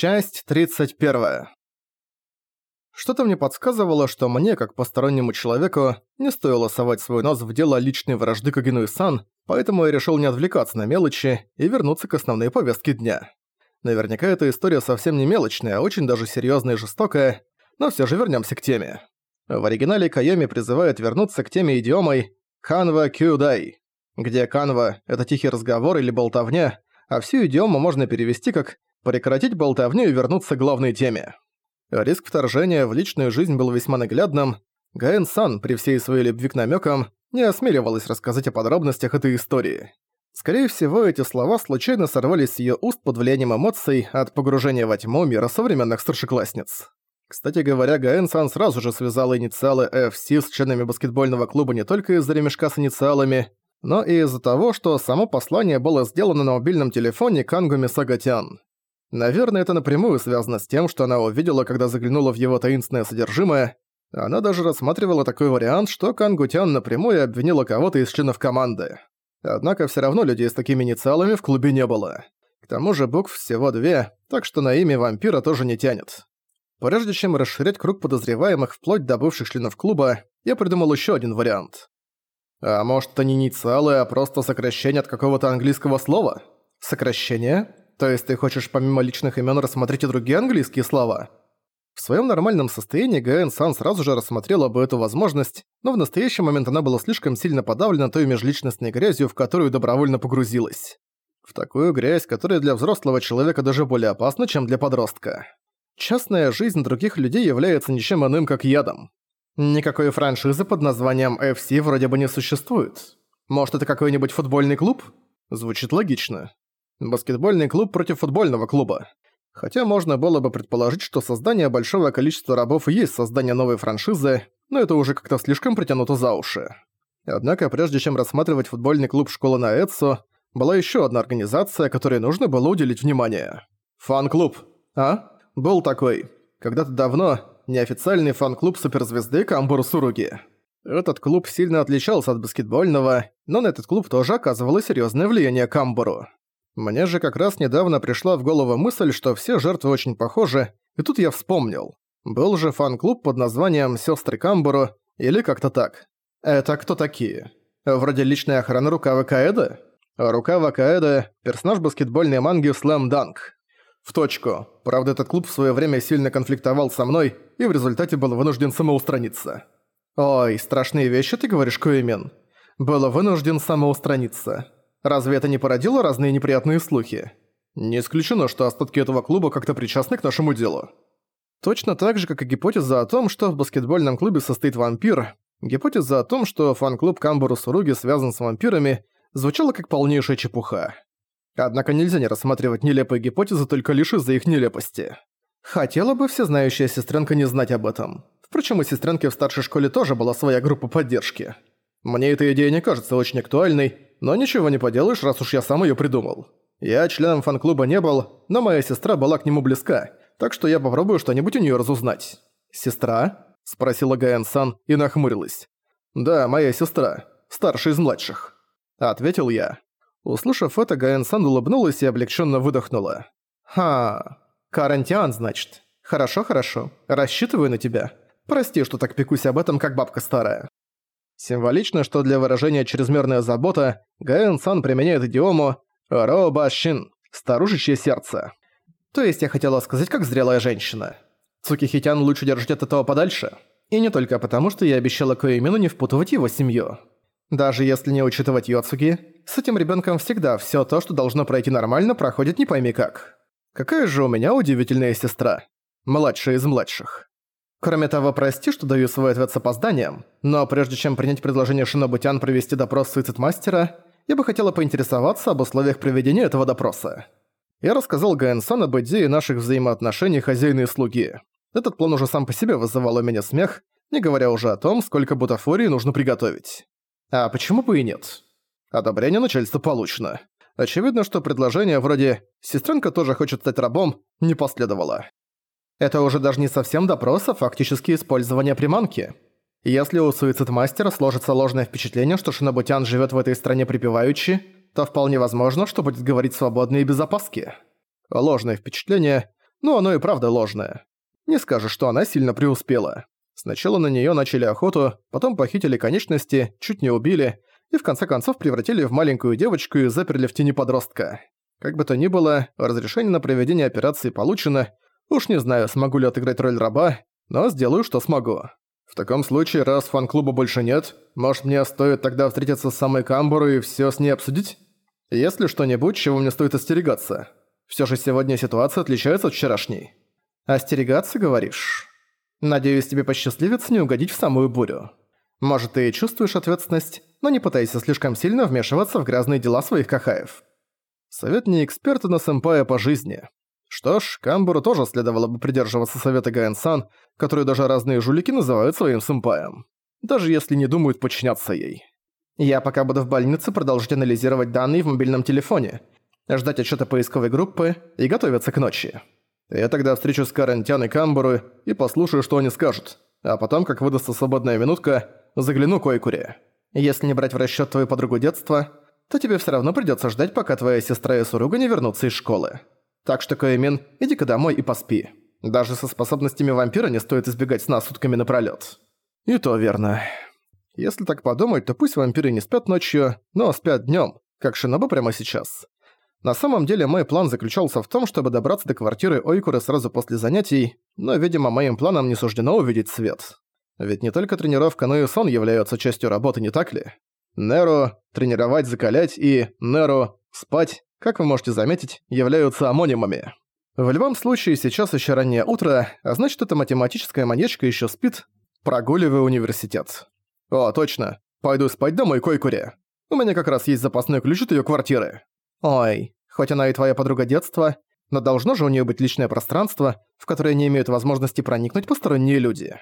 Часть 31. Что-то мне подсказывало, что мне, как постороннему человеку, не стоило совать свой нос в дело личной вражды Кагину и Сан, поэтому я решил не отвлекаться на мелочи и вернуться к основной повестке дня. Наверняка эта история совсем не мелочная, а очень даже серьёзная и жестокая, но всё же вернёмся к теме. В оригинале Кайоми призывает вернуться к теме идиомой «канва кюдай», где «канва» — это тихий разговор или болтовня, а всю идиому можно перевести как прекратить болтовню и вернуться к главной теме. Риск вторжения в личную жизнь был весьма наглядным. Гаэн Сан, при всей своей любви к намёкам, не осмеливалась рассказать о подробностях этой истории. Скорее всего, эти слова случайно сорвались с её уст под влиянием эмоций от погружения во тьму мира современных старшеклассниц. Кстати говоря, Гаэн Сан сразу же связала инициалы FC с членами баскетбольного клуба не только из-за ремешка с инициалами, но и из-за того, что само послание было сделано на мобильном телефоне Кангуми Сагатян. Наверное, это напрямую связано с тем, что она увидела, когда заглянула в его таинственное содержимое. Она даже рассматривала такой вариант, что Кангутян напрямую обвинила кого-то из членов команды. Однако всё равно людей с такими инициалами в клубе не было. К тому же букв всего две, так что на имя вампира тоже не тянет. Прежде чем расширять круг подозреваемых вплоть до бывших членов клуба, я придумал ещё один вариант. А может, это не инициалы, а просто сокращение от какого-то английского слова? Сокращение? То есть ты хочешь помимо личных имен рассмотреть и другие английские слова? В своем нормальном состоянии Гаэн Сан сразу же рассмотрела бы эту возможность, но в настоящий момент она была слишком сильно подавлена той межличностной грязью, в которую добровольно погрузилась. В такую грязь, которая для взрослого человека даже более опасна, чем для подростка. Частная жизнь других людей является ничем иным, как ядом. Никакой франшизы под названием FC вроде бы не существует. Может, это какой-нибудь футбольный клуб? Звучит логично. Баскетбольный клуб против футбольного клуба. Хотя можно было бы предположить, что создание большого количества рабов и есть создание новой франшизы, но это уже как-то слишком притянуто за уши. Однако, прежде чем рассматривать футбольный клуб школы на Эдсо, была еще одна организация, которой нужно было уделить внимание. Фан-клуб. А? Был такой. Когда-то давно неофициальный фан-клуб суперзвезды Камбуру Суруги. Этот клуб сильно отличался от баскетбольного, но на этот клуб тоже оказывало серьезное влияние Камбуру. Мне же как раз недавно пришла в голову мысль, что все жертвы очень похожи, и тут я вспомнил. Был же фан-клуб под названием «Сёстры Камбуру» или как-то так. Это кто такие? Вроде личная охрана Рукавы Каэдэ? Рукава Каэда – персонаж баскетбольной манги Slam Dunk. В точку. Правда, этот клуб в свое время сильно конфликтовал со мной и в результате был вынужден самоустраниться. Ой, страшные вещи ты говоришь, Куэмен. Был вынужден самоустраниться. Разве это не породило разные неприятные слухи? Не исключено, что остатки этого клуба как-то причастны к нашему делу. Точно так же, как и гипотеза о том, что в баскетбольном клубе состоит вампир, гипотеза о том, что фан-клуб Камбуру Суруги связан с вампирами, звучала как полнейшая чепуха. Однако нельзя не рассматривать нелепые гипотезы только лишь из-за их нелепости. Хотела бы всезнающая сестренка не знать об этом. Впрочем, у сестренки в старшей школе тоже была своя группа поддержки. Мне эта идея не кажется очень актуальной, но ничего не поделаешь, раз уж я сам её придумал. Я членом фан-клуба не был, но моя сестра была к нему близка, так что я попробую что-нибудь у неё разузнать. «Сестра?» – спросила Гаэн-сан и нахмурилась. «Да, моя сестра, старшая из младших», – ответил я. Услышав это, Гаэн-сан улыбнулась и облегчённо выдохнула. «Ха, Карантиан, значит. Хорошо, хорошо. Рассчитываю на тебя. Прости, что так пекусь об этом, как бабка старая». Символично, что для выражения чрезмерная забота Гаэн-сан применяет идиому «робашин» – «старушечье сердце». То есть я хотела сказать, как зрелая женщина. Цукихитян лучше держать от этого подальше. И не только потому, что я обещала Коэмину не впутывать его семью. Даже если не учитывать Йоцуги, с этим ребенком всегда все то, что должно пройти нормально, проходит не пойми как. Какая же у меня удивительная сестра. Младшая из младших. Кроме того, прости, что даю свой ответ с опозданием, но прежде чем принять предложение Шинобутян провести допрос суицид-мастера, я бы хотела поинтересоваться об условиях проведения этого допроса. Я рассказал Гаэнсон об идее наших взаимоотношений хозяина и слуги. Этот план уже сам по себе вызывал у меня смех, не говоря уже о том, сколько бутафории нужно приготовить. А почему бы и нет? Одобрение начальства получено. Очевидно, что предложение вроде «сестренка тоже хочет стать рабом» не последовало. Это уже даже не совсем допрос, а фактически использование приманки. Если у суицид-мастера сложится ложное впечатление, что Шинобутян живет в этой стране припеваючи, то вполне возможно, что будет говорить свободно и без опаски. Ложное впечатление но оно и правда ложное. Не скажешь, что она сильно преуспела. Сначала на неё начали охоту, потом похитили конечности, чуть не убили, и в конце концов превратили в маленькую девочку и заперли в тени подростка. Как бы то ни было, разрешение на проведение операции получено. Уж не знаю, смогу ли отыграть роль раба, но сделаю, что смогу. В таком случае, раз фан-клуба больше нет, может мне стоит тогда встретиться с самой Камбуру и всё с ней обсудить? Есть ли что-нибудь, чего мне стоит остерегаться? Всё же сегодня ситуация отличается от вчерашней. Остерегаться, говоришь? Надеюсь, тебе посчастливится не угодить в самую бурю. Может, ты и чувствуешь ответственность, но не пытайся слишком сильно вмешиваться в грязные дела своих кахаев. Совет не эксперта, но сэмпая по жизни. Что ж, Камбуру тоже следовало бы придерживаться совета Гаэн-сан, который даже разные жулики называют своим сэмпаем. Даже если не думают подчиняться ей. Я пока буду в больнице продолжить анализировать данные в мобильном телефоне, ждать отчета поисковой группы и готовиться к ночи. Я тогда встречусь с Карантян и Камбуру и послушаю, что они скажут. А потом, как выдастся свободная минутка, загляну к Ойкуре. Если не брать в расчёт твою подругу детства, то тебе всё равно придётся ждать, пока твоя сестра и Суруга не вернутся из школы. Так что, Коэмин, иди-ка домой и поспи. Даже со способностями вампира не стоит избегать сна сутками напролёт. И то верно. Если так подумать, то пусть вампиры не спят ночью, но спят днём, как Шиноба прямо сейчас. На самом деле мой план заключался в том, чтобы добраться до квартиры Ойкуры сразу после занятий, но, видимо, моим планам не суждено увидеть свет. Ведь не только тренировка, но и сон являются частью работы, не так ли? Неро – тренировать, закалять и Неро – спать, как вы можете заметить, являются амонимами. В любом случае, сейчас еще раннее утро, а значит, эта математическая маньячка еще спит, прогуливая университет. О, точно. Пойду спать домой, Койкуре. У меня как раз есть запасной ключ от её квартиры. Ой, хоть она и твоя подруга детства, но должно же у неё быть личное пространство, в которое не имеют возможности проникнуть посторонние люди.